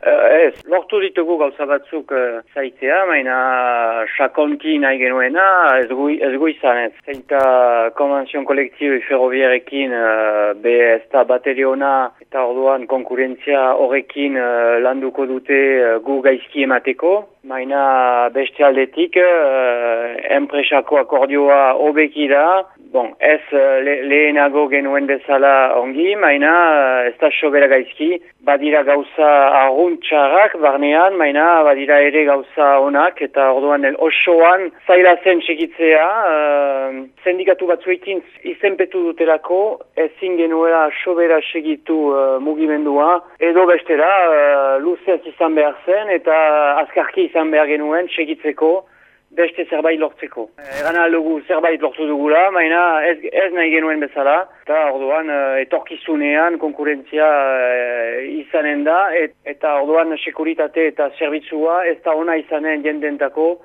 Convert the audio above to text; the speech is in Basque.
Uh, ez, lortu ditugu gauza batzuk uh, zaitzea, maina sakonki nahi genuena ez gu, ez ez. Zeinta konventzion kolektibi ferrobiarekin uh, be ez da bateriona eta orduan konkurentzia horrekin uh, landuko dute uh, gu gaizki emateko. Maina beste aldetik, uh, enpresako akordioa hobeki da, Bon, ez le, lehenago genuen bezala ongi, maina ez da sobera gaizki, badira gauza arguntxarrak barnean, maina badira ere gauza onak, eta orduan osoan zaila zen segitzea, uh, sendikatu batzuekin izenpetu dutelako, ezin genuela sobera segitu uh, mugimendua, edo bestera uh, luzez izan behar zen, eta azkarki izan behar genuen segitzeko, beste zerbait lortzeko. Egan aldugu zerbait lortu dugula, maina ez, ez nahi genuen bezala, eta orduan etorkizunean konkurentzia izanen da, et, eta orduan sekuritate eta zerbitzua ez da ona izanen jendentako,